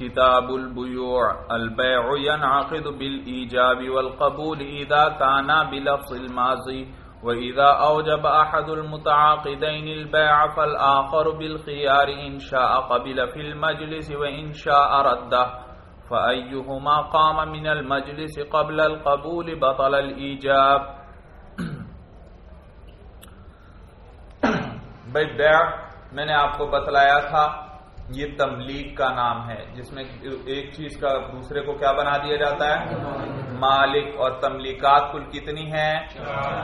كتاب البيوع، البيع ينعقد بالإيجاب والقبول إذا كان بلفظ الماضي. وإذا أوجب أحد المتعاقدين البيع فالآخر بالخيار إن شاء قبل في المجلس وإن شاء رده. فأيهما قام من المجلس قبل القبول بطل الإيجاب. بھائی، بیع میں نے آپ کو بتلایا تھا یہ تملیغ کا نام ہے، جس میں ایک چیز کا دوسرے کو کیا بنا دیا جاتا ہے؟ مالک اور تملیکات کل کتنی ہیں؟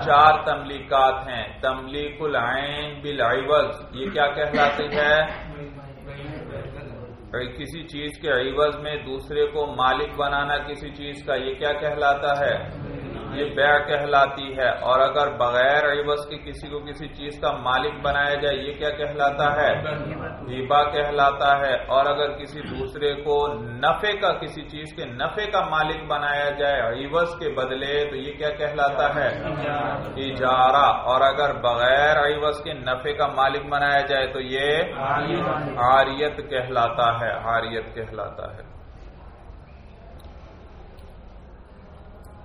چار تملیکات ہیں۔ تملیک العین بالعوض، یہ کیا کہلاتی ہے کسی چیز کے عوض میں دوسرے کو مالک بنانا کسی چیز کا، یہ کیا کہلاتا ہے؟ یہ بیع کہلاتی ہے اور اگر بغیر عوض کے کسی کو کسی چیز کا مالک بنایا جائے یہ کیا کہلاتا ہے؟ ہیبا کہلاتا ہے اور اگر کسی دوسرے کو نفے کا کسی چیز کے نفے کا مالک بنایا جائے عوض کے بدلے تو یہ کیا کہلاتا ہے؟ اجارہ اور اگر بغیر عوض کے نفے کا مالک بنایا جائے تو یہ عاریت کہلاتا ہے عاریت کہلاتا ہے۔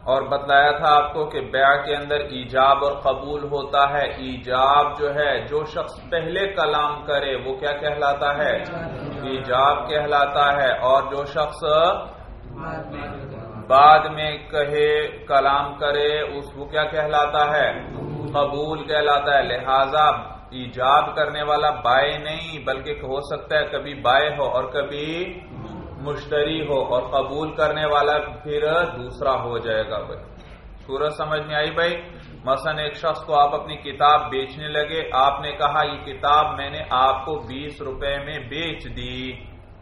اور بتلایا تھا آپ کو کہ بیع کے اندر ایجاب اور قبول ہوتا ہے۔ ایجاب جو ہے، جو شخص پہلے کلام کرے، وہ کیا کہلاتا ہے؟ ایجاب کہلاتا ہے۔ اور جو شخص بعد میں کہے، کلام کرے، اس کو کیا کہلاتا ہے؟ قبول کہلاتا ہے۔ لہذا ایجاب کرنے والا بائے نہیں، بلکہ ہو سکتا ہے، کبھی بائے ہو اور کبھی مشتری ہو اور قبول کرنے والا پھر دوسرا ہو جائے گا بھائی۔ سورج سمجھ میں آئی بھائی؟ مثلا ایک شخص کو آپ اپنی کتاب بیچنے لگے، آپ نے کہا، یہ کتاب میں نے آپ کو بیس روپے میں بیچ دی۔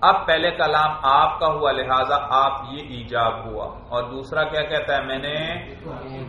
اب پہلے کلام آپ کا ہوا، لہذا آپ یہ ایجاب ہوا۔ اور دوسرا کیا کہتا ہے؟ میں نے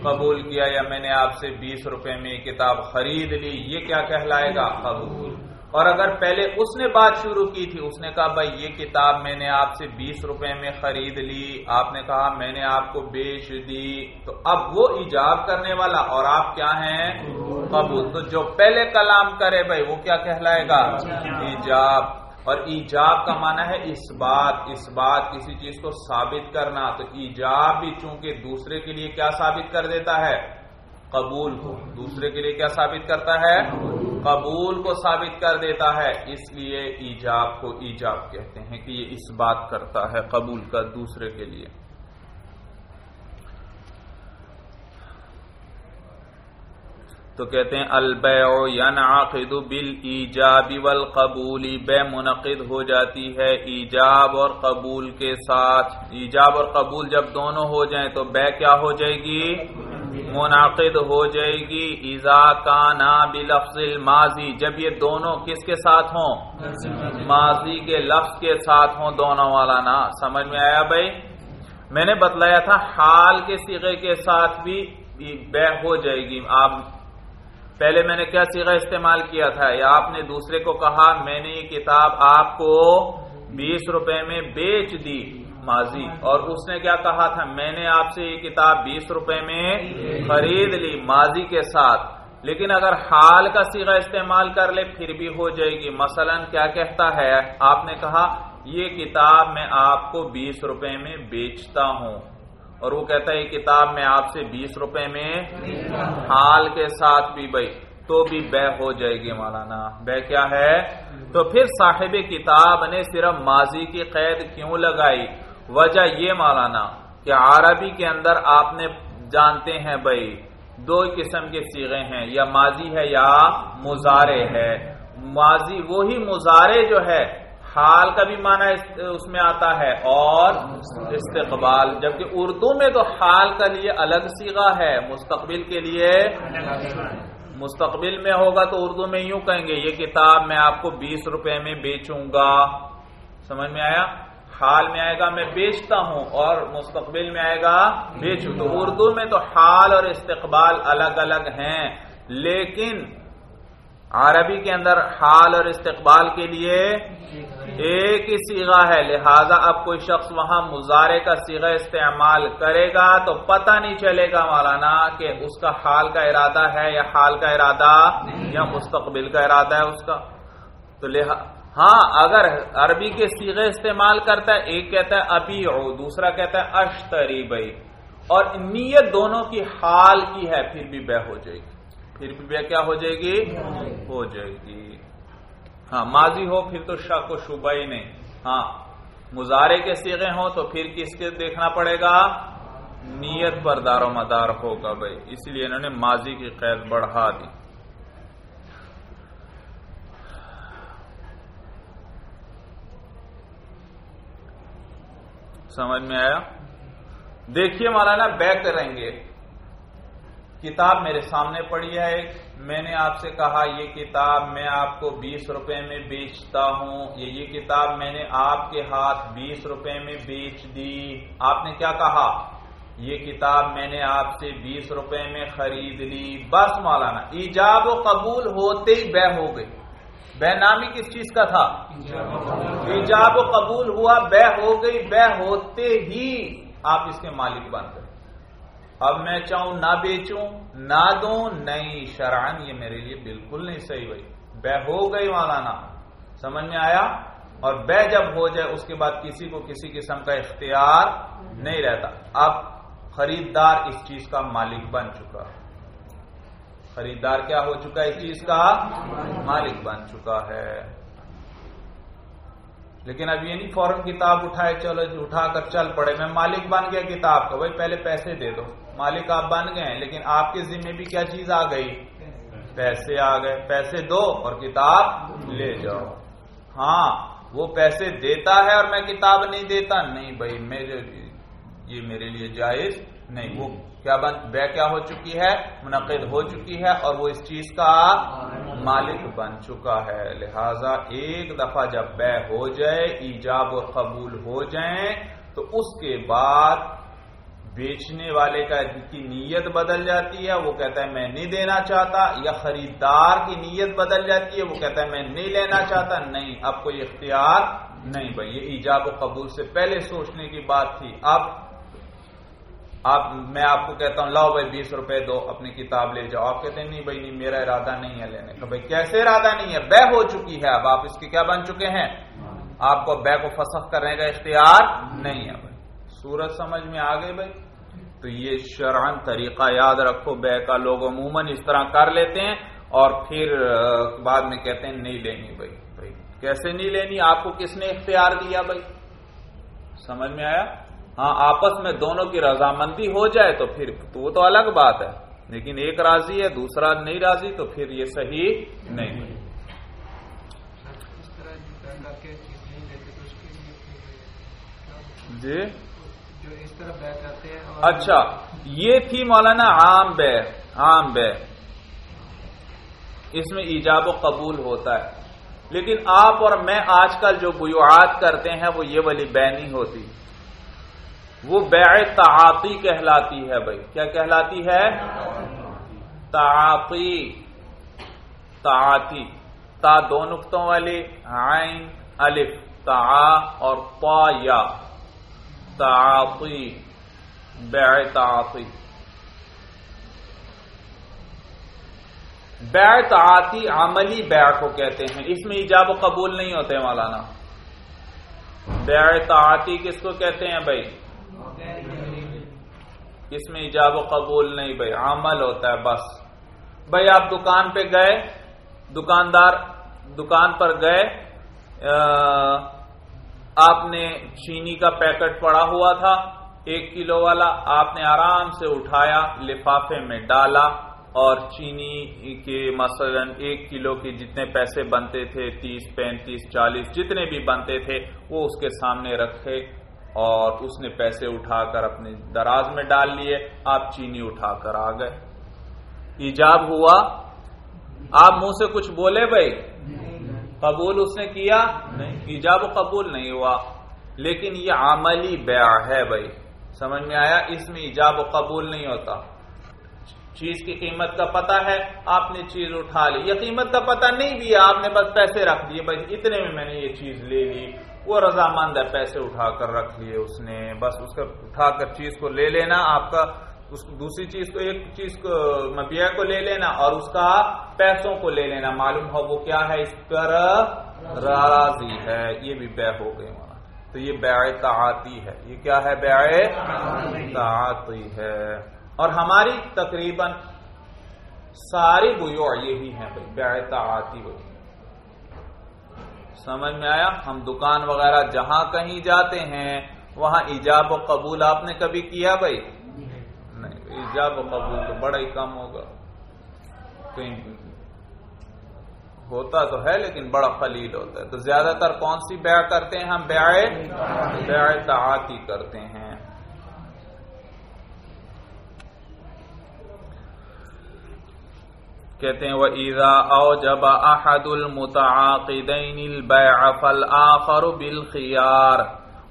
قبول کیا یا میں نے آپ سے بیس روپے میں یہ کتاب خرید لی۔ یہ کیا کہلائے گا؟ قبول۔ اور اگر پہلے اس نے بات شروع کی تھی، اس نے کہا، بھائی، یہ کتاب میں نے آپ سے بیس روپے میں خرید لی۔ آپ نے کہا، میں نے آپ کو بیچ دی۔ تو اب وہ ایجاب کرنے والا اور آپ کیا ہیں؟ قبول۔ تو جو پہلے کلام کرے، بھائی، وہ کیا کہلائے گا؟ ایجاب۔ اور ایجاب کا معنی ہے اس بات اس بات کسی چیز کو ثابت کرنا۔ تو ایجاب بھی چونکہ دوسرے کے لیے کیا ثابت کر دیتا ہے؟ قبول کو۔ دوسرے کے لیے کیا ثابت کرتا ہے؟ قبول کو ثابت کر دیتا ہے۔ اس لیے ایجاب کو ایجاب کہتے ہیں کہ یہ اس بات کرتا ہے قبول کا دوسرے کے لیے۔ تو کہتے ہیں، البیع ینعقد بالایجاب والقبول، بے منعقد ہو جاتی ہے ایجاب اور قبول کے ساتھ۔ ایجاب اور قبول جب دونوں ہو جائیں تو بے کیا ہو جائے گی؟ منعقد ہو جائے گی ایزا کانا بلفظ الماضی، جب یہ دونوں کس کے ساتھ ہوں؟ ماضی کے لفظ کے ساتھ ہوں دونوں والا نا، سمجھ میں آیا بھائی؟ میں نے بتلایا تھا حال کے سیغے کے ساتھ بھی بے ہو جائے گی۔ آپ پہلے میں نے کیا سیغہ استعمال کیا تھا؟ یا آپ نے دوسرے کو کہا، میں نے یہ کتاب آپ کو بیس روپے میں بیچ دی۔ ماضی۔ اور اس نے کیا کہا تھا؟ میں نے آپ سے یہ کتاب بیس روپے میں خرید لی ماضی کے ساتھ۔ لیکن اگر حال کا سیغہ استعمال کر لے، پھر بھی ہو جائے گی۔ مثلا کیا کہتا ہے؟ آپ نے کہا، یہ کتاب میں آپ کو بیس روپے میں بیچتا ہوں۔ اور وہ کہتا ہے، یہ کتاب میں آپ سے بیس روپے میں حال کے ساتھ بھی بھائی، تو بھی بے ہو جائے گی مولانا۔ بے کیا ہے؟ تو پھر صاحب کتاب نے صرف ماضی کی قید کیوں لگائی؟ وجہ یہ مولانا کہ عربی کے اندر آپ نے جانتے ہیں بھائی، دو قسم کے سیغے ہیں، یا ماضی ہے یا مزارے ہے۔ ماضی وہی مزارے جو ہے، حال کا بھی معنی اس میں آتا ہے اور استقبال، جبکہ اردو میں تو حال کا لیے الگ سیگا ہے۔ مستقبل کے لیے مستقبل میں ہوگا تو اردو میں یوں کہیں گے، یہ کتاب میں آپ کو بیس روپے میں بیچوں گا۔ سمجھ میں آیا؟ حال میں آئے گا، میں بیچتا ہوں اور مستقبل میں آئے گا، بیچوں۔ تو اردو میں تو حال اور استقبال الگ الگ ہیں، لیکن عربی کے اندر حال اور استقبال کے لیے ایک ہی سیگا ہے۔ لہذا اب کوئی شخص وہاں مظاہرے کا سیگا استعمال کرے گا تو پتہ نہیں چلے گا مولانا کہ اس کا حال کا ارادہ ہے یا حال کا ارادہ یا مستقبل کا ارادہ ہے اس کا۔ تو ہاں اگر عربی کے سیغے استعمال کرتا ہے، ایک کہتا ہے ابھی دوسرا کہتا ہے اشتری بھائی اور نیت دونوں کی حال کی ہے، پھر بھی بے ہو جائے گی۔ پھر بھی بے کیا ہو جائے گی؟ ہو جائے گی۔ ہاں ماضی ہو، پھر تو شک و شبہ ہی نہیں۔ ہاں مظاہرے کے سیغے ہوں تو پھر کس کے دیکھنا پڑے گا؟ نیت پر دار و مدار ہوگا بھائی۔ اس لیے انہوں نے ماضی کی قید بڑھا دی۔ سمجھ میں آیا؟ دیکھیے مولانا بے کریں گے۔ کتاب میرے سامنے پڑی ہے ایک۔ میں نے آپ سے کہا، یہ کتاب میں آپ کو بیس روپے میں بیچتا ہوں۔ یہ یہ کتاب میں نے آپ کے ہاتھ بیس روپے میں بیچ دی۔ آپ نے کیا کہا؟ یہ کتاب میں نے آپ سے بیس روپے میں خرید لی۔ بس مولانا، ایجاب و قبول ہوتے ہی بے ہو گئی بے نامی کس چیز کا تھا؟ ایجاب و قبول ہوا بے ہو گئی بے ہوتے ہی آپ اس کے مالک بن گئے۔ اب میں چاہوں نہ بیچوں، نہ دوں، نہیں شران یہ میرے لیے بالکل نہیں صحیح بھائی بے ہو گئی مولانا، سمجھ میں آیا؟ اور بے جب ہو جائے، اس کے بعد کسی کو کسی قسم کا اختیار نہیں رہتا۔ اب خریدار اس چیز کا مالک بن چکا۔ خریدار کیا ہو چکا اس چیز کا مالک بن چکا ہے۔ لیکن اب یہ نہیں فوراً کتاب اٹھائے، چلو جی، اٹھا کر چل پڑے۔ میں مالک بن گیا کتاب کا، بھائی پہلے پیسے دے دو۔ مالک آپ بن گئے لیکن آپ کے ذمے بھی کیا چیز آ گئی؟ پیسے آ گئے۔ پیسے دو اور کتاب لے جاؤ۔ ہاں وہ پیسے دیتا ہے اور میں کتاب نہیں دیتا؟ نہیں بھائی، میرے یہ میرے لیے جائز نہیں۔ وہ کیا بن بے کیا ہو چکی ہے؟ منعقد ہو چکی ہے اور وہ اس چیز کا مالک بن چکا ہے۔ لہذا ایک دفعہ جب بے ہو جائے، ایجاب اور قبول ہو جائیں، تو اس کے بعد بیچنے والے کا کی نیت بدل جاتی ہے، وہ کہتا ہے میں نہیں دینا چاہتا، یا خریدار کی نیت بدل جاتی ہے، وہ کہتا ہے میں نہیں لینا چاہتا، نہیں، اب کوئی اختیار نہیں بھائی۔ یہ ایجاب و قبول سے پہلے سوچنے کی بات تھی، اب آپ، میں آپ کو کہتا ہوں، لاؤ بھائی بیس روپے دو اپنی کتاب لے جاؤ۔ آپ کہتے ہیں، نہیں بھائی، نہیں، میرا ارادہ نہیں ہے لینے کا۔ بھائی، کیسے ارادہ نہیں ہے؟ بے ہو چکی ہے اب۔ آپ اس کے کیا بن چکے ہیں؟ آپ کو بے کو فسخ کرنے کا اختیار نہیں ہے۔ بھائی، سورج سمجھ میں آ گئی بھائی۔ تو یہ شرعن طریقہ یاد رکھو، بے کا لوگ عموماً اس طرح کر لیتے ہیں اور پھر بعد میں کہتے ہیں، نہیں لینی بھائی۔ بھائی، کیسے نہیں لینی؟ آپ کو کس نے اختیار دیا بھائی؟ سمجھ میں آیا؟ ہاں آپس میں دونوں کی رضامندی ہو جائے تو پھر تو وہ تو الگ بات ہے۔ لیکن ایک راضی ہے، دوسرا نہیں راضی تو پھر یہ صحیح نہیں۔ جی؟ اچھا یہ تھی مولانا عام بے عام بے۔ اس میں ایجاب و قبول ہوتا ہے۔ لیکن آپ اور میں آج کل جو بیوعات کرتے ہیں، وہ یہ والی بے نہیں ہوتی۔ وہ بیع تعاطی کہلاتی ہے بھائی۔ کیا کہلاتی ہے؟ تعاطی۔ تعاطی۔ تا دو نقطوں والی۔ عین، الف، تا اور پا یا۔ تعاطی۔ بیع تعاطی۔ بیع تعاطی عملی بیع کو کہتے ہیں۔ اس میں ایجاب و قبول نہیں ہوتے مولانا۔ بیع تعاطی کس کو کہتے ہیں بھائی؟ اس میں ایجاب و قبول نہیں، بھائی عمل ہوتا ہے بس۔ بھائی آپ دکان پہ گئے، دکاندار دکان پر گئے آپ نے چینی کا پیکٹ پڑا ہوا تھا، ایک کلو والا آپ نے آرام سے اٹھایا، لفافے میں ڈالا اور چینی کے مثلا ایک کلو کے جتنے پیسے بنتے تھے، تیس، پینتیس، چالیس، جتنے بھی بنتے تھے، وہ اس کے سامنے رکھے۔ اور اس نے پیسے اٹھا کر اپنے دراز میں ڈال لیے، آپ چینی اٹھا کر آ گئے۔ ایجاب ہوا؟ آپ منہ سے کچھ بولے بھائی؟ قبول اس نے کیا؟ نہیں، ایجاب و قبول نہیں ہوا۔ لیکن یہ عملی بیع ہے بھائی۔ سمجھ میں آیا؟ اس میں ایجاب و قبول نہیں ہوتا۔ چیز کی قیمت کا پتہ ہے، آپ نے چیز اٹھا لی۔ یہ قیمت کا پتہ نہیں بھی آپ نے بس پیسے رکھ دیے۔ بھائی، اتنے میں میں نے یہ چیز لے لی۔ وہ رضامند ہے، پیسے اٹھا کر رکھ لیے اس نے۔ بس اس کا اٹھا کر چیز کو لے لینا، آپ کا اس دوسری چیز کو، ایک چیز کو مبیا کو لے لینا اور اس کا پیسوں کو لے لینا۔ معلوم ہو وہ کیا ہے؟ اس پر راضی ہے۔ یہ بھی بے ہو گئی تو یہ بیع تعاتی ہے۔ یہ کیا ہے؟ بیع تعاتی ہے۔ اور ہماری تقریباً ساری بیوع یہی ہیں بھائی بیع تعاتی ہوئی سمجھ میں آیا؟ ہم دکان وغیرہ جہاں کہیں جاتے ہیں، وہاں ایجاب و قبول آپ نے کبھی کیا بھائی؟ نہیں، ایجاب و قبول تو بڑا ہی کم ہوگا۔ کہیں ہوتا تو ہے لیکن بڑا خلیل ہوتا ہے۔ تو زیادہ تر کون سی بیع کرتے ہیں ہم؟ بیع بیع تعاتی کرتے ہیں۔ کہتے ہیں وہ ایزا او جب احد المتعاقدین البیع فالآخر بالخیار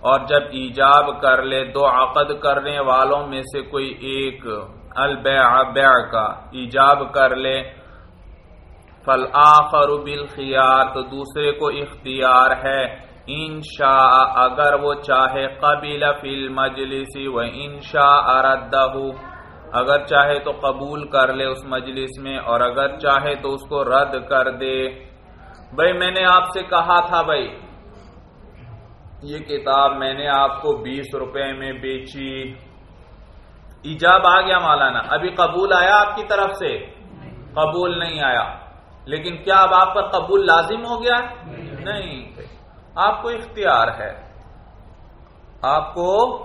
اور جب ایجاب کر لے، دو عقد کرنے والوں میں سے کوئی ایک البیع بیع کا ایجاب کر لے، فالآخر بالخیار تو دوسرے کو اختیار ہے، انشاء، اگر وہ چاہے، قبل فی المجلس و انشاء ردہ اگر چاہے تو قبول کر لے اس مجلس میں اور اگر چاہے تو اس کو رد کر دے۔ بھائی میں نے آپ سے کہا تھا بھائی یہ کتاب میں نے آپ کو بیس روپے میں بیچی۔ ایجاب آ گیا مولانا ابھی قبول آیا آپ کی طرف سے؟ قبول نہیں آیا۔ لیکن کیا اب آپ پر قبول لازم ہو گیا؟ نہیں۔ آپ کو اختیار ہے۔ آپ کو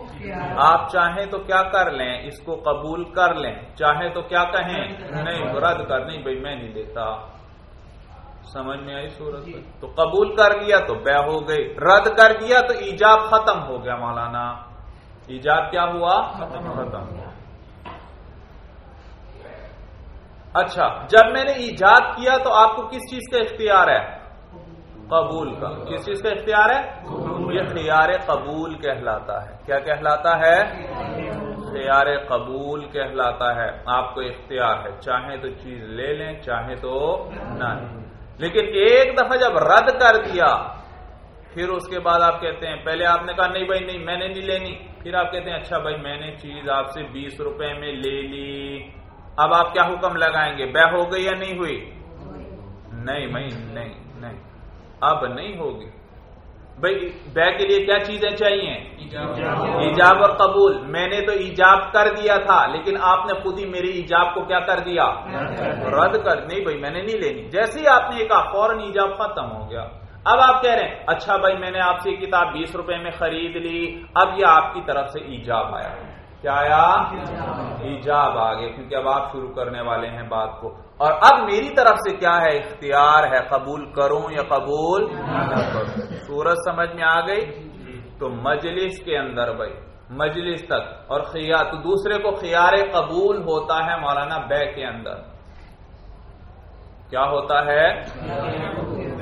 آپ چاہیں تو کیا کر لیں؟ اس کو قبول کر لیں۔ چاہیں تو کیا کہیں؟ نہیں رد کر۔ نہیں بھائی میں نہیں دیتا۔ سمجھ میں آئی صورت؟ تو قبول کر لیا تو بے ہو گئی۔ رد کر دیا تو ایجاب ختم ہو گیا مولانا۔ ایجاب کیا ہوا؟ ختم ختم ہوا اچھا جب میں نے ایجاد کیا تو آپ کو کس چیز کا اختیار ہے؟ قبول کا۔ کس چیز کا اختیار ہے؟ یہ خیار قبول کہلاتا ہے۔ کیا کہلاتا ہے؟ خیار قبول کہلاتا ہے۔ آپ کو اختیار ہے۔ چاہیں تو چیز لے لیں، چاہیں تو نہ لیکن ایک دفعہ جب رد کر دیا، پھر اس کے بعد آپ کہتے ہیں، پہلے آپ نے کہا، نہیں بھائی، نہیں، میں نے نہیں لینی۔ پھر آپ کہتے ہیں اچھا بھائی، میں نے چیز آپ سے بیس روپے میں لے لی۔ اب آپ کیا حکم لگائیں گے؟ بہ ہو گئی یا نہیں ہوئی؟ نہیں، میں نہیں نہیں۔ اب نہیں ہوگی۔ بھائی بے کے لیے کیا چیزیں چاہیے؟ ایجاب۔ اور قبول۔ میں نے تو ایجاب کر دیا تھا لیکن آپ نے خود ہی میری ایجاب کو کیا کر دیا؟ رد کر۔ نہیں بھائی میں نے نہیں لینی۔ جیسے ہی آپ نے کہا فوراً ایجاب ختم ہو گیا۔ اب آپ کہہ رہے ہیں اچھا بھائی میں نے آپ سے یہ کتاب بیس روپے میں خرید لی اب یہ آپ کی طرف سے ایجاب آیا۔ کیا آیا؟ ایجاب آ کیونکہ اب آپ شروع کرنے والے ہیں بات کو۔ اور اب میری طرف سے کیا ہے؟ اختیار ہے، قبول کروں یا قبول کروں۔ سورج سمجھ میں آ گئی؟ تو مجلس کے اندر بھائی، مجلس تک۔ اور خیار تو دوسرے کو خیار قبول ہوتا ہے مولانا بے کے اندر۔ کیا ہوتا ہے؟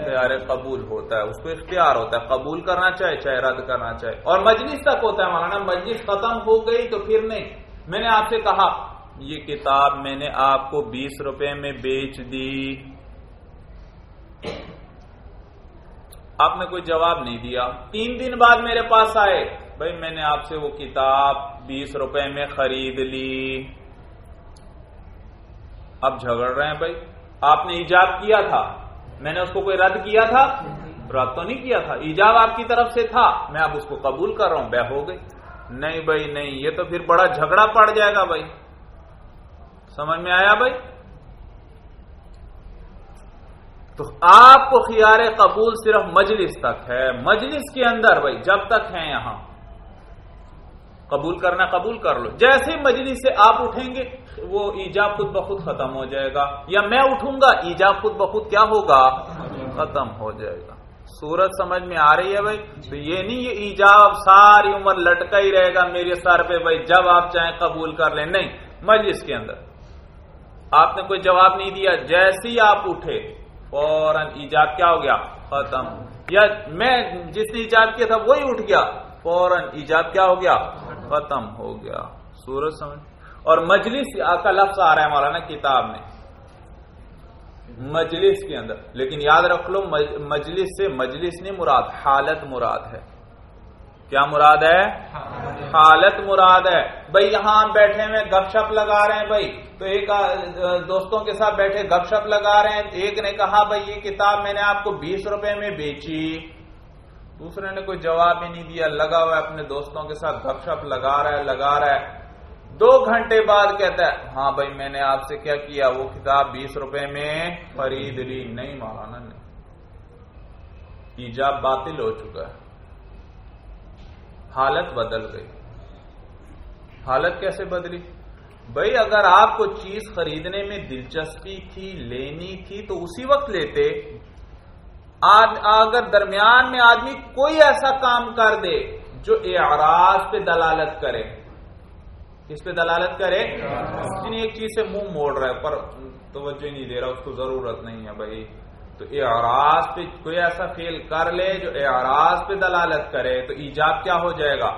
خیار قبول ہوتا ہے، اس کو اختیار ہوتا ہے، قبول کرنا چاہے چاہے رد کرنا چاہے۔ اور مجلس تک ہوتا ہے، مولانا، مجلس ختم ہو گئی تو پھر نہیں۔ میں نے آپ سے کہا، یہ کتاب میں نے آپ کو بیس روپے میں بیچ دی۔ آپ نے کوئی جواب نہیں دیا۔ تین دن بعد میرے پاس آئے۔ بھائی، میں نے آپ سے وہ کتاب بیس روپے میں خرید لی۔ اب جھگڑ رہے ہیں بھائی۔ آپ نے ایجاب کیا تھا۔ میں نے اس کو کوئی رد کیا تھا؟ رد تو نہیں کیا تھا۔ ایجاب آپ کی طرف سے تھا۔ میں اب اس کو قبول کر رہا ہوں۔ بہ ہو گئی۔ نہیں بھائی، نہیں۔ یہ تو پھر بڑا جھگڑا پڑ جائے گا بھائی۔ سمجھ میں آیا بھائی؟ تو آپ کو خیار قبول صرف مجلس تک ہے۔ مجلس کے اندر بھائی، جب تک ہیں یہاں۔ قبول کرنا قبول کر لو۔ جیسے مجلس سے آپ اٹھیں گے، وہ ایجاب خود بخود ختم ہو جائے گا۔ یا میں اٹھوں گا، ایجاب خود بخود کیا ہوگا؟ ختم ہو جائے گا۔ سورج سمجھ میں آ رہی ہے بھائی؟ تو یہ نہیں، یہ ایجاب ساری عمر لٹکا ہی رہے گا میرے سر پہ۔ بھائی، جب آپ چاہیں قبول کر لیں۔ نہیں، مجلس کے اندر۔ آپ نے کوئی جواب نہیں دیا۔ جیسے ہی آپ اٹھے، فوراً ایجاب کیا ہو گیا؟ ختم۔ یا میں جس نے ایجاب کیا تھا، وہی اٹھ گیا۔ فوراً ایجاب کیا ہو گیا؟ ختم ہو گیا۔ سورج سمجھ۔ اور مجلس کا لفظ آ رہا ہے مولانا کتاب میں۔ مجلس کے اندر۔ لیکن یاد رکھ لو مجلس سے مجلس نہیں مراد، حالت مراد ہے۔ کیا مراد ہے؟ حالت مراد ہے۔ بھائی یہاں ہم بیٹھے ہوئے گپ شپ لگا رہے ہیں بھائی۔ تو ایک دوستوں کے ساتھ بیٹھے گپ شپ لگا رہے ہیں۔ ایک نے کہا، بھائی یہ کتاب میں نے آپ کو بیس روپے میں بیچی۔ دوسرے نے کوئی جواب ہی نہیں دیا، لگا ہوا ہے اپنے دوستوں کے ساتھ، گپ شپ لگا رہا ہے، لگا رہا ہے۔ دو گھنٹے بعد کہتا ہے ہاں بھائی، میں نے آپ سے کیا کیا؟ وہ کتاب بیس روپے میں خرید لی۔ نہیں مولانا نے ایجاب باطل ہو چکا ہے۔ حالت بدل گئی۔ حالت کیسے بدلی؟ بھائی، اگر آپ کو چیز خریدنے میں دلچسپی تھی، لینی تھی، تو اسی وقت لیتے۔ اگر درمیان میں آدمی کوئی ایسا کام کر دے جو اعراض پہ دلالت کرے۔ کس پہ دلالت کرے؟ یعنی ایک چیز سے منہ موڑ رہا ہے، پر توجہ نہیں دے رہا، اس کو ضرورت نہیں ہے بھائی۔ تو اعراض پہ کوئی ایسا فیل کر لے جو اعراض پہ دلالت کرے، تو ایجاب کیا ہو جائے گا؟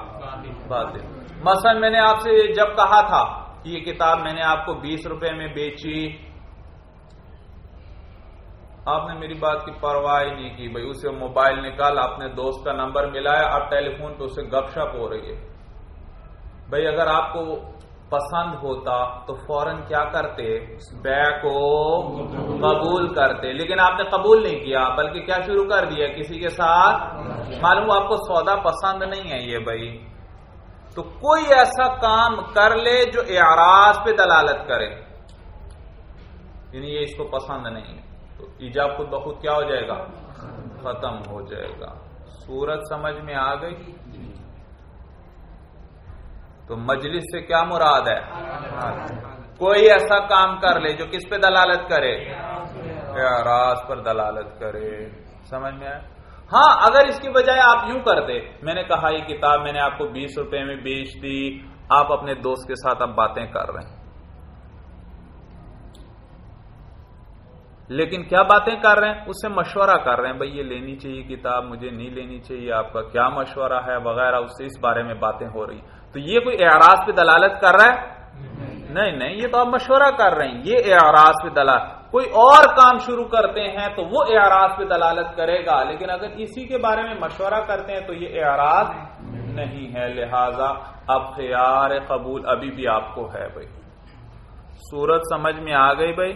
مثلا میں نے آپ سے جب کہا تھا کہ یہ کتاب میں نے آپ کو بیس روپے میں بیچی آپ نے میری بات کی پرواہ نہیں کی بھائی، اسے موبائل نکال اپنے دوست کا نمبر ملایا، اب ٹیلی فون پہ اسے گپ شپ ہو رہی ہے۔ بھائی، اگر آپ کو پسند ہوتا تو فوراً کیا کرتے؟ بے کو قبول کرتے۔ لیکن آپ نے قبول نہیں کیا، بلکہ کیا شروع کر دیا کسی کے ساتھ؟ معلوم، آپ کو سودا پسند نہیں ہے یہ بھائی۔ تو کوئی ایسا کام کر لے جو اعراض پہ دلالت کرے۔ یعنی یہ اس کو پسند نہیں ہے۔ تو ایجاب خود بخود کیا ہو جائے گا؟ ختم ہو جائے گا۔ سورت سمجھ میں آ گئی؟ تو مجلس سے کیا مراد ہے؟ کوئی ایسا کام کر لے جو کس پہ دلالت کرے؟ راز پر دلالت کرے۔ سمجھ میں آئے ہاں اگر اس کی بجائے آپ یوں کرتے میں نے کہا یہ کتاب میں نے آپ کو بیس روپے میں بیچ دی، آپ اپنے دوست کے ساتھ اب باتیں کر رہے ہیں۔ لیکن کیا باتیں کر رہے ہیں؟ اس سے مشورہ کر رہے ہیں، بھائی یہ لینی چاہیے کتاب، مجھے نہیں لینی چاہیے، آپ کا کیا مشورہ ہے وغیرہ، اس سے اس بارے میں باتیں ہو رہی تو یہ کوئی اعراض پہ دلالت کر رہا ہے؟ نہیں نہیں، یہ تو آپ مشورہ کر رہے ہیں۔ یہ اعراض پہ دلالت۔ کوئی اور کام شروع کرتے ہیں تو وہ اعراض پہ دلالت کرے گا، لیکن اگر اسی کے بارے میں مشورہ کرتے ہیں تو یہ اعراض نہیں ہے۔ لہذا اب خیار قبول ابھی بھی آپ کو ہے بھائی۔ سورت سمجھ میں آ گئی بھائی؟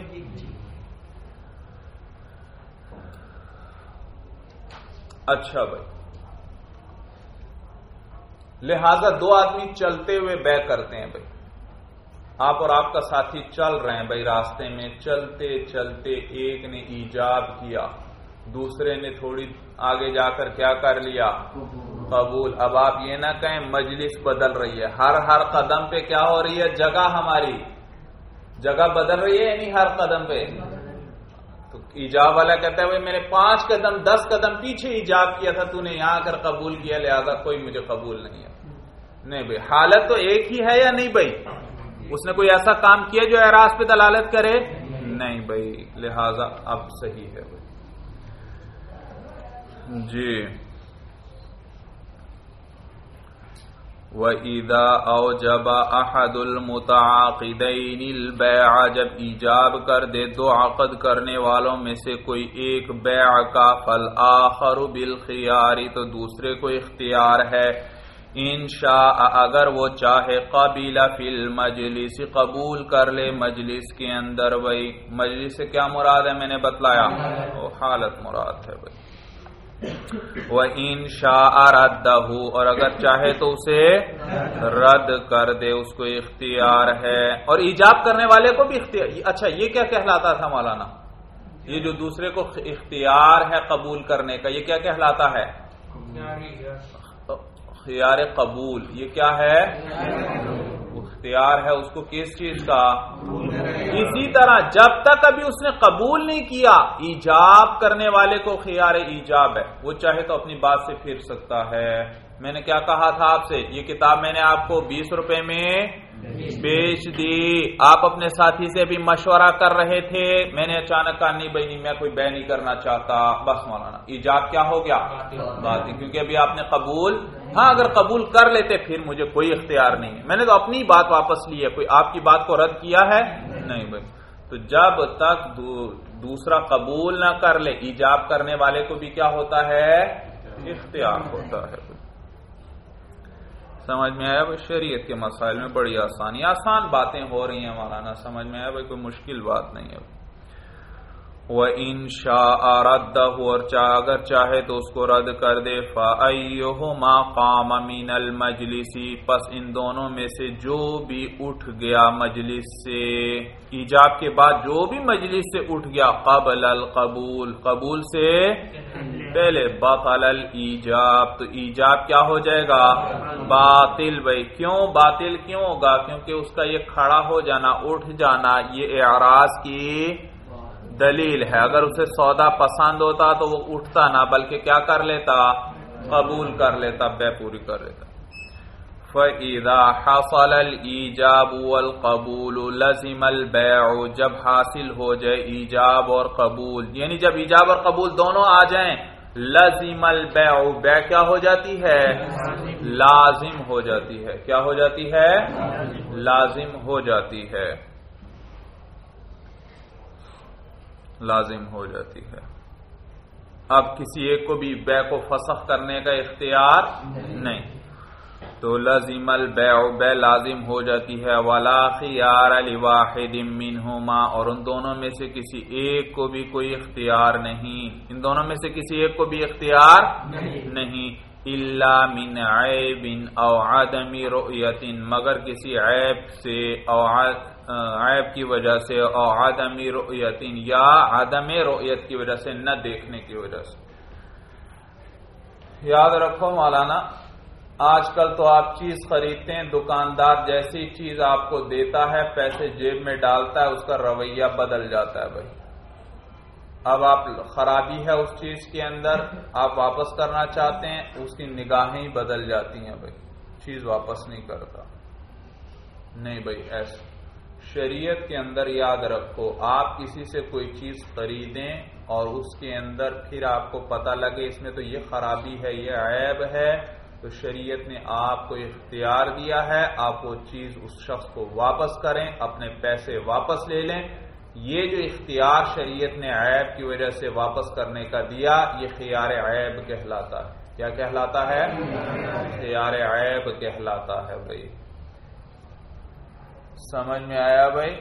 اچھا بھائی۔ لہذا دو آدمی چلتے ہوئے بے کرتے ہیں بھائی۔ آپ اور آپ کا ساتھی چل رہے ہیں بھائی راستے میں۔ چلتے چلتے ایک نے ایجاب کیا۔ دوسرے نے تھوڑی آگے جا کر کیا کر لیا؟ قبول۔ اب آپ یہ نہ کہیں مجلس بدل رہی ہے۔ ہر ہر قدم پہ کیا ہو رہی ہے؟ جگہ ہماری۔ جگہ بدل رہی ہے یعنی ہر قدم پہ؟ ایجاب والا کہتا ہے میں نے پانچ قدم، دس قدم پیچھے ایجاب کیا تھا، تو نے یہاں آ کر قبول کیا، لہذا کوئی مجھے قبول نہیں ہے۔ نہیں بھائی، حالت تو ایک ہی ہے یا نہیں بھائی؟ اس نے کوئی ایسا کام کیا جو اعراض پہ دلالت کرے؟ نہیں بھائی، لہذا اب صحیح ہے۔ بھائی جی۔ وَإِذَا أَوْجَبَ أَحَدُ الْمُتَعَاقِدَيْنِ الْبَيْعَ جب ایجاب کر دے دو عقد کرنے والوں میں سے کوئی ایک بیع کا فَالْآخَرُ بِالْخِيَارِ تو دوسرے کو اختیار ہے۔ انشاء اگر وہ چاہے قبیلہ فی المجلس قبول کر لے مجلس کے اندر۔ وہی مجلس سے کیا مراد ہے؟ میں نے بتلایا۔ وہ حالت مراد ہے بھائی۔ وہ ان شاء اور اگر چاہے تو اسے رد کر دے اس کو اختیار ہے۔ اور ایجاب کرنے والے کو بھی اختیار اچھا یہ کیا کہلاتا تھا مولانا؟ یہ جو دوسرے کو اختیار ہے قبول کرنے کا یہ کیا کہلاتا ہے۔ اختیار قبول یہ کیا ہے؟ اختیار ہے اس کو کس چیز کا؟ اسی طرح جب تک ابھی اس نے قبول نہیں کیا ایجاب کرنے والے کو خیار ایجاب ہے۔ وہ چاہے تو اپنی بات سے پھر سکتا ہے۔ میں نے کیا کہا تھا آپ سے؟ یہ کتاب میں نے آپ کو بیس روپے میں بیچ دی۔ آپ اپنے ساتھی سے بھی مشورہ کر رہے تھے۔ میں نے اچانک کہا نہیں بھائی میں کوئی بے نہیں کرنا چاہتا۔ بس مولانا ایجاب کیا ہو گیا؟ بات کیونکہ ابھی آپ نے قبول ہاں اگر قبول کر لیتے، پھر مجھے کوئی اختیار نہیں ہے۔ میں نے تو اپنی بات واپس لی ہے۔ کوئی آپ کی بات کو رد کیا ہے؟ نہیں بھائی۔ تو جب تک دوسرا قبول نہ کر لے، ایجاب کرنے والے کو بھی کیا ہوتا ہے؟ اختیار ہوتا ہے۔ سمجھ میں آیا بھائی؟ شریعت کے مسائل میں بڑی آسانی، آسان باتیں ہو رہی ہیں مولانا، سمجھ میں آیا بھائی؟ کوئی مشکل بات نہیں ہے۔ وہ ان شاء رد اور اگر چاہے تو اس کو رد کر دے۔ فا قام من المجلسی پس ان دونوں میں سے جو بھی اٹھ گیا مجلس سے۔ ایجاب کے بعد جو بھی مجلس سے اٹھ گیا، قبل القبول۔ قبول سے پہلے بطل الجاب تو ایجاب کیا ہو جائے گا؟ باطل۔ بھائی، کیوں باطل کیوں ہوگا؟ کیونکہ اس کا یہ کھڑا ہو جانا، اٹھ جانا، یہ اعراض کی دلیل ہے۔ اگر اسے سودا پسند ہوتا تو وہ اٹھتا نہ، بلکہ کیا کر لیتا؟ قبول کر لیتا، بے پوری کر لیتا۔ فَإِذَا حَصَلَ الْإِيجَابُ وَالْقَبُولُ لَزِمَ الْبَيْعُ، جب حاصل ہو جائے ایجاب اور قبول یعنی جب ایجاب اور قبول دونوں آ جائیں، لَزِمَ الْبَيْعُ، بے کیا ہو جاتی ہے؟ لازم ہو جاتی ہے۔ کیا ہو جاتی ہے؟ لازم ہو جاتی ہے۔ لازم ہو جاتی ہے۔ اب کسی ایک کو بھی بے کو فسخ کرنے کا اختیار نہیں۔ تو لازم البیع بے لازم ہو جاتی ہے۔ ولا خیار الواحد منہما اور ان دونوں میں سے کسی ایک کو بھی کوئی اختیار نہیں۔ ان دونوں میں سے کسی ایک کو بھی اختیار نہیں۔ الا من عیب او عدم رؤیت مگر کسی عیب سے، او عیب کی وجہ سے او عدم رؤیت یا عدم رؤیت کی وجہ سے نہ دیکھنے کی وجہ سے۔ یاد رکھو مولانا، آج کل تو آپ چیز خریدتے ہیں، دکاندار جیسی چیز آپ کو دیتا ہے، پیسے جیب میں ڈالتا ہے، اس کا رویہ بدل جاتا ہے بھائی۔ اب آپ خرابی ہے اس چیز کے اندر، آپ واپس کرنا چاہتے ہیں، اس کی نگاہیں بدل جاتی ہیں بھائی۔ چیز واپس نہیں کرتا۔ نہیں بھائی ایسا شریعت کے اندر یاد رکھو، آپ کسی سے کوئی چیز خریدیں اور اس کے اندر پھر آپ کو پتا لگے اس میں تو یہ خرابی ہے، یہ عیب ہے، تو شریعت نے آپ کو اختیار دیا ہے، آپ وہ چیز اس شخص کو واپس کریں، اپنے پیسے واپس لے لیں۔ یہ جو اختیار شریعت نے عیب کی وجہ سے واپس کرنے کا دیا، یہ خیار عیب کہلاتا ہے۔ کیا کہلاتا ہے؟ خیار عیب کہلاتا ہے بھائی۔ سمجھ میں آیا بھائی؟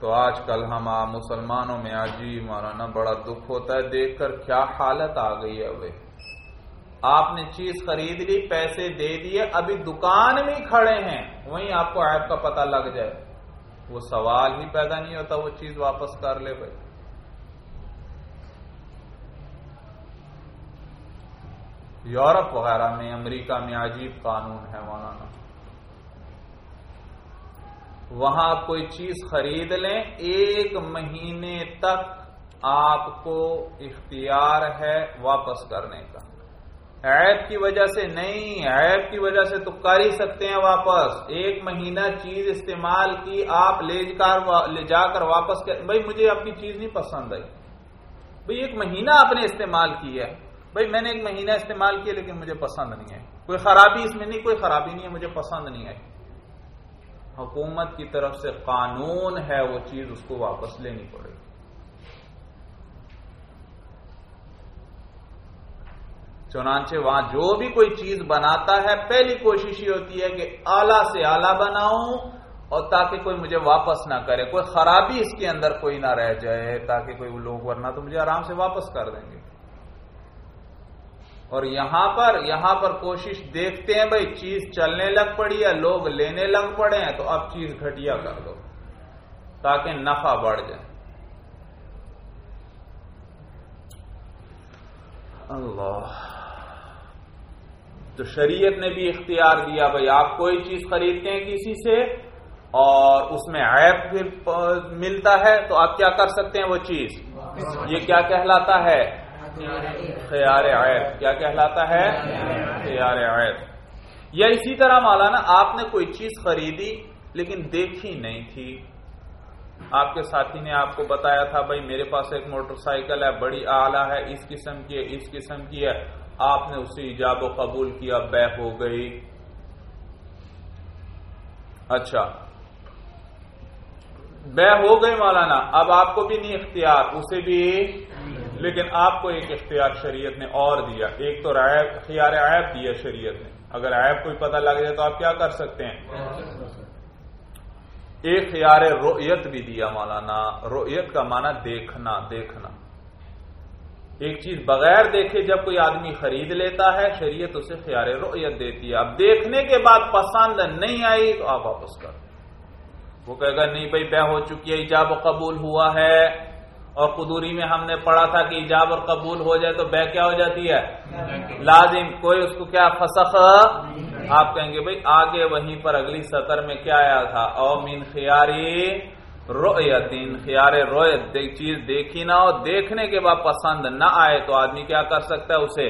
تو آج کل ہم مسلمانوں میں عجیب مولانا بڑا دکھ ہوتا ہے دیکھ کر کیا حالت آ گئی ہے بھائی۔ آپ نے چیز خرید لی پیسے دے دیے ابھی دکان میں کھڑے ہیں۔ وہیں آپ کو عیب کا پتہ لگ جائے۔ وہ سوال ہی پیدا نہیں ہوتا وہ چیز واپس کر لے بھائی۔ یورپ وغیرہ میں امریکہ میں عجیب قانون ہے مولانا وہاں کوئی چیز خرید لیں، ایک مہینے تک آپ کو اختیار ہے واپس کرنے کا۔ عیب کی وجہ سے نہیں، عیب کی وجہ سے تو کر ہی سکتے ہیں واپس۔ ایک مہینہ چیز استعمال کی، آپ لے لے جا کر واپس کر، بھائی مجھے آپ کی چیز نہیں پسند آئی۔ بھائی ایک مہینہ آپ نے استعمال کی ہے۔ بھائی میں نے ایک مہینہ استعمال کیا لیکن مجھے پسند نہیں ہے کوئی خرابی اس میں نہیں، کوئی خرابی نہیں ہے، مجھے پسند نہیں آئی۔ حکومت کی طرف سے قانون ہے، وہ چیز اس کو واپس لینی پڑے گی۔ چنانچہ وہاں جو بھی کوئی چیز بناتا ہے، پہلی کوشش یہ ہوتی ہے کہ اعلی سے اعلی بناؤں اور تاکہ کوئی مجھے واپس نہ کرے۔ کوئی خرابی اس کے اندر کوئی نہ رہ جائے، تاکہ کوئی لوگ ورنہ تو مجھے آرام سے واپس کر دیں گے۔ اور یہاں پر یہاں پر کوشش دیکھتے ہیں بھائی، چیز چلنے لگ پڑی ہے، لوگ لینے لگ پڑے ہیں، تو اب چیز گھٹیا کر دو، تاکہ نفع بڑھ جائے۔ اللہ۔ تو شریعت نے بھی اختیار دیا، بھائی، آپ کوئی چیز خریدتے ہیں کسی سے اور اس میں عیب پھر ملتا ہے، تو آپ کیا کر سکتے ہیں وہ چیز؟ یہ کیا کہلاتا ہے؟ خیار عیب کیا کہلاتا ہے؟ خیار عیب یا اسی طرح مولانا، آپ نے کوئی چیز خریدی لیکن دیکھی نہیں تھی. آپ کے ساتھی نے آپ کو بتایا تھا، بھائی، میرے پاس ایک موٹر سائیکل ہے، بڑی آلہ ہے، اس قسم کی ہے، اس قسم کی ہے. آپ نے اسے ایجاب و قبول کیا، بے ہو گئی. اچھا. بے ہو گئی مولانا، اب آپ کو بھی نہیں اختیار، اسے بھی لیکن آپ کو ایک اختیار شریعت نے اور دیا۔ ایک تو خیار عیب دیا شریعت نے۔ اگر عیب کوئی پتہ لگ جائے تو آپ کیا کر سکتے ہیں؟ ایک خیار رویت بھی دیا مولانا۔ رویت کا معنی دیکھنا دیکھنا۔ ایک چیز بغیر دیکھے جب کوئی آدمی خرید لیتا ہے، شریعت اسے خیار رویت دیتی ہے۔ اب دیکھنے کے بعد پسند نہیں آئی تو آپ واپس کر وہ کہے گا، نہیں بھائی بہ ہو چکی ہے، ایجاب و قبول ہوا ہے۔ اور قدوری میں ہم نے پڑھا تھا کہ ایجاب اور قبول ہو جائے تو بہ کیا ہو جاتی ہے؟ لازم، کوئی اس کو کیا فسخ؟ آپ کہیں گے بھائی آگے وہیں پر اگلی سطر میں کیا آیا تھا؟ او من خیاری رویتین خیار رویت چیز دیکھی نہ ہو، دیکھنے کے بعد پسند نہ آئے تو آدمی کیا کر سکتا ہے اسے؟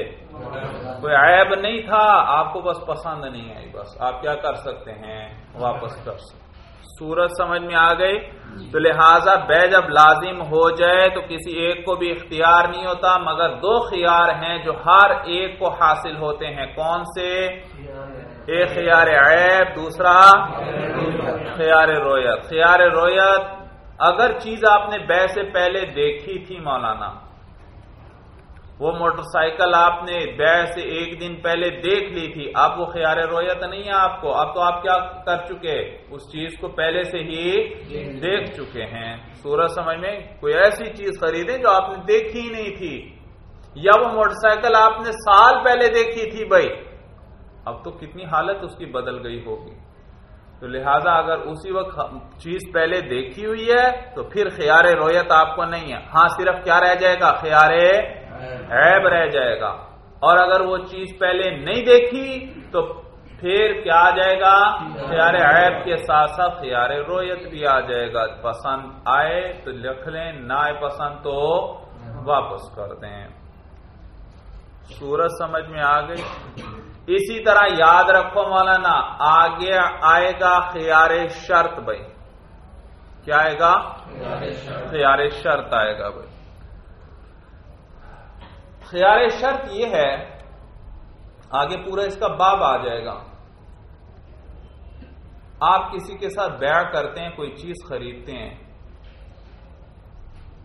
کوئی عیب نہیں تھا، آپ کو بس پسند نہیں آئی، بس آپ کیا کر سکتے ہیں؟ واپس کر سکتے سورج سمجھ میں آ گئی۔ تو لہذا بے جب لازم ہو جائے تو کسی ایک کو بھی اختیار نہیں ہوتا، مگر دو خیار ہیں جو ہر ایک کو حاصل ہوتے ہیں۔ کون سے؟ ایک خیار عیب، دوسرا خیار رویت۔ خیار رویت، اگر چیز آپ نے بے سے پہلے دیکھی تھی مولانا وہ موٹر سائیکل آپ نے بے سے ایک دن پہلے دیکھ لی تھی، اب وہ خیال رویت نہیں ہے آپ کو۔ اب تو آپ کیا کر چکے؟ اس چیز کو پہلے سے ہی دیکھ چکے ہیں۔ سورج سمجھ میں کوئی ایسی چیز خریدیں جو آپ نے دیکھی ہی نہیں تھی۔ یا وہ موٹر سائیکل آپ نے سال پہلے دیکھی تھی بھائی۔ اب تو کتنی حالت اس کی بدل گئی ہوگی۔ تو لہذا اگر اسی وقت چیز پہلے دیکھی ہوئی ہے تو پھر خیار رویت آپ کو نہیں ہے۔ ہاں صرف کیا رہ جائے گا؟ خیار عیب رہ جائے گا۔ اور اگر وہ چیز پہلے نہیں دیکھی تو پھر کیا آ جائے گا؟ خیار عیب کے ساتھ ساتھ خیار رویت بھی آ جائے گا۔ پسند آئے تو لکھ لیں، نہ آئے پسند تو واپس کر دیں۔ سورج سمجھ میں آ گئی۔ اسی طرح یاد رکھو مولانا، آگے آئے گا خیار شرط بھائی۔ کیا آئے گا؟ خیار شرط آئے گا بھائی۔ خیال شرط یہ ہے، آگے پورا اس کا باب آ جائے گا۔ آپ کسی کے ساتھ بیع کرتے ہیں، کوئی چیز خریدتے ہیں،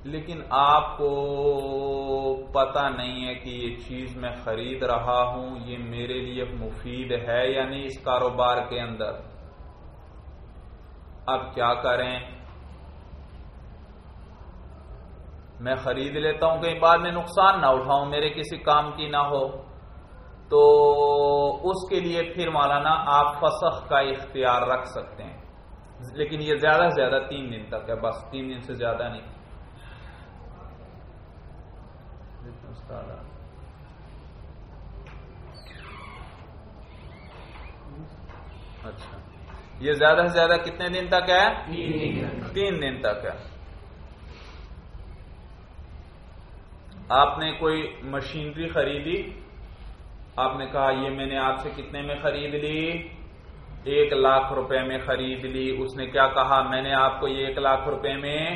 لیکن آپ کو پتا نہیں ہے کہ یہ چیز میں خرید رہا ہوں، یہ میرے لیے مفید ہے یا نہیں اس کاروبار کے اندر۔ اب کیا کریں؟ میں خرید لیتا ہوں کہیں بعد میں نقصان نہ اٹھاؤں میرے کسی کام کی نہ ہو۔ تو اس کے لیے پھر مولانا آپ فسخ کا اختیار رکھ سکتے ہیں۔ لیکن یہ زیادہ سے زیادہ تین دن تک ہے بس تین دن سے زیادہ نہیں۔ اچھا۔ یہ زیادہ سے زیادہ کتنے دن تک ہے؟ تین دن تک۔ ہے۔ آپ نے کوئی مشینری خریدی؟ آپ نے کہا، یہ میں نے آپ سے کتنے میں خرید لی؟ ایک لاکھ روپے میں خرید لی۔ اس نے کیا کہا، میں نے آپ کو یہ ایک لاکھ روپے میں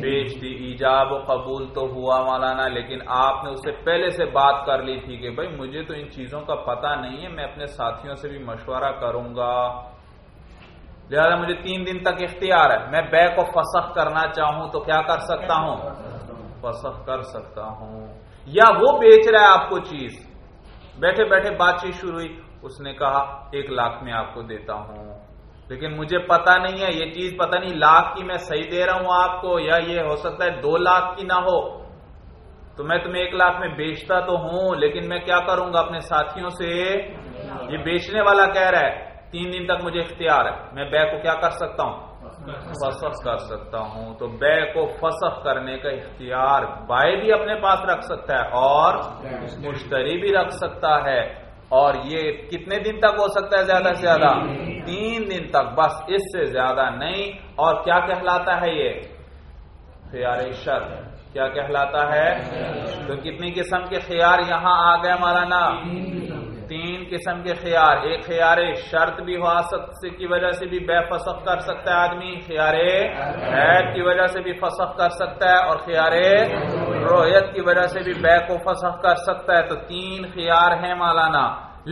بیچ دی۔ ایجاب و قبول تو ہوا مولانا، لیکن آپ نے اس سے پہلے سے بات کر لی تھی کہ بھائی؟ مجھے تو ان چیزوں کا پتہ نہیں ہے، میں اپنے ساتھیوں سے بھی مشورہ کروں گا۔ لہذا مجھے تین دن تک اختیار ہے۔ میں بے کو فسخ کرنا چاہوں تو کیا کر سکتا ہوں؟ فسخ کر سکتا ہوں۔ یا وہ بیچ رہا ہے آپ کو چیز۔ بیٹھے بیٹھے بات چیت شروع ہوئی۔ اس نے کہا، ایک لاکھ میں آپ کو دیتا ہوں۔ لیکن مجھے پتا نہیں ہے، یہ چیز پتا نہیں لاکھ کی میں صحیح دے رہا ہوں آپ کو یا یہ ہو سکتا ہے دو لاکھ کی نہ ہو۔ تو میں تمہیں ایک لاکھ میں بیچتا تو ہوں، لیکن میں کیا کروں گا اپنے ساتھیوں سے؟ یہ بیچنے والا کہہ رہا ہے، تین دن تک مجھے اختیار ہے۔ میں بے کو کیا کر سکتا ہوں؟ فسخ کر سکتا ہوں، تو بے کو فسخ کرنے کا اختیار بائے بھی اپنے پاس رکھ سکتا ہے اور مشتری بھی رکھ سکتا ہے۔ اور یہ کتنے دن تک ہو سکتا ہے زیادہ سے زیادہ؟ تین دن تک، بس اس سے زیادہ نہیں۔ اور کیا کہلاتا ہے یہ؟ خیار شرط کیا کہلاتا ہے؟ تو کتنی قسم کے خیار یہاں آ گئے ہمارا نا تین قسم کے خیار، ایک خیار شرط بھی ہو سکتے کی وجہ سے بھی بے فسخ کر سکتا ہے آدمی، خیار عید کی وجہ سے بھی فسخ کر سکتا ہے اور خیار رویت کی وجہ سے بھی بے کو فسخ کر سکتا ہے، تو تین خیار ہیں مولانا۔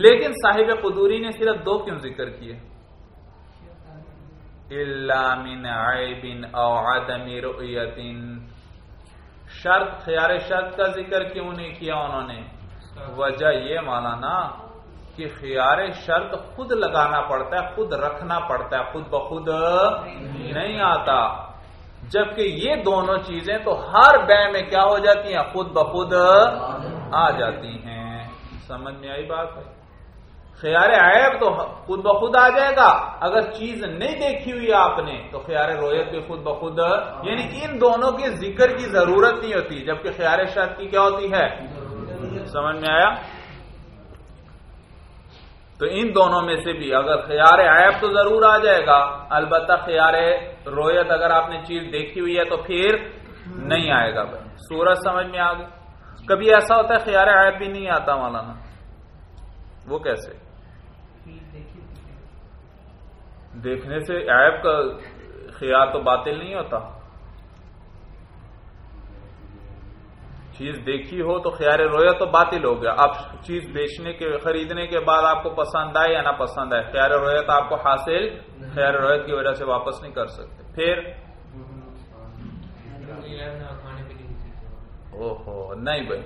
لیکن صاحب قدوری نے صرف دو کیوں ذکر کیے؟ من عیب او عدم رؤیت شرط، خیار شرط کا ذکر کیوں نہیں کیا انہوں نے؟ وجہ یہ مانا نا کہ خیار شرط خود لگانا پڑتا ہے، خود رکھنا پڑتا ہے، خود بخود نہیں آتا۔ جبکہ یہ دونوں چیزیں تو ہر بے میں کیا ہو جاتی ہیں؟ خود بخود آ جاتی ہیں۔ سمجھ میں آئی بات؟ ہے خیار عیب تو خود بخود آ جائے گا۔ اگر چیز نہیں دیکھی ہوئی آپ نے، تو خیار رویت بھی خود بخود یعنی ان دونوں کے ذکر کی ضرورت نہیں ہوتی، جبکہ خیار شرط کی کیا ہوتی ہے؟ سمجھ میں آیا؟ تو ان دونوں میں سے بھی اگر خیار عیب تو ضرور آ جائے گا۔ البتہ خیار رویت اگر آپ نے چیز دیکھی ہوئی ہے تو پھر نہیں آئے گا۔ بھائی سورج سمجھ میں آ گئی کبھی ایسا ہوتا ہے خیار عیب بھی نہیں آتا مولانا؟ وہ کیسے؟ دیکھنے سے عیب کا خیال تو باطل نہیں ہوتا۔ چیز دیکھی ہو تو خیال رویا تو باطل ہو گیا۔ اب چیز بیچنے کے، خریدنے کے بعد آپ کو پسند آئے یا نہ پسند آئے، خیال رویت آپ کو حاصل خیال رویت کی وجہ سے واپس نہیں کر سکتے۔ پھر؟ اوہو، نہیں بھائی۔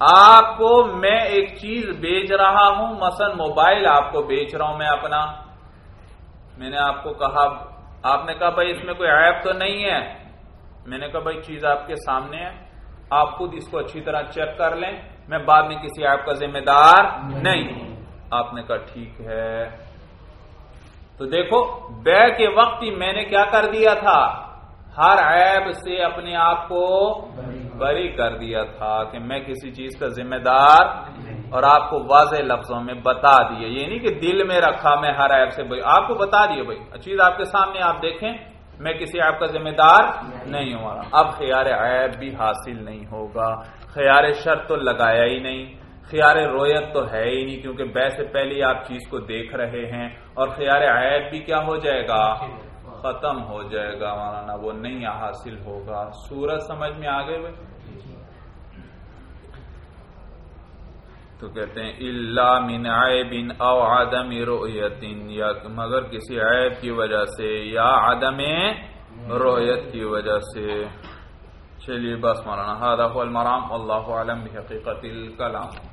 آپ کو میں ایک چیز بیچ رہا ہوں، مثلا موبائل آپ کو بیچ رہا ہوں میں اپنا۔ میں نے آپ کو کہا، آپ نے کہا بھائی اس میں کوئی عیب تو نہیں ہے۔ میں نے کہا بھائی چیز آپ کے سامنے ہے۔ آپ خود اس کو اچھی طرح چیک کر لیں۔ میں بعد میں کسی عیب کا ذمہ دار نہیں۔ آپ نے کہا ٹھیک ہے۔ تو دیکھو، بے کے وقت ہی میں نے کیا کر دیا تھا؟ ہر عیب سے اپنے آپ کو بری کر دیا تھا کہ میں کسی چیز کا ذمہ دار اور آپ کو واضح لفظوں میں بتا دیے یہ نہیں کہ دل میں رکھا میں ہر عیب سے آپ کو بتا دیے بھائی۔ چیز آپ کے سامنے آپ دیکھیں۔ میں کسی عیب کا ذمہ دار نہیں ہوں۔ اب خیار عیب بھی حاصل نہیں ہوگا۔ خیار شرط تو لگایا ہی نہیں۔ خیار رویت تو ہے ہی نہیں کیونکہ بے سے پہلے آپ چیز کو دیکھ رہے ہیں۔ اور خیار عیب بھی کیا ہو جائے گا؟ ختم ہو جائے گا، مولانا، وہ نہیں حاصل ہوگا۔ سورج سمجھ میں آ گئے تو کہتے ہیں اللہ من عیب او عدم رویت یا مگر کسی عیب کی وجہ سے یا عدم رویت کی وجہ سے۔ چلیے، بس مولانا، هذا هو المرام والله اعلم بحقیقت الکلام۔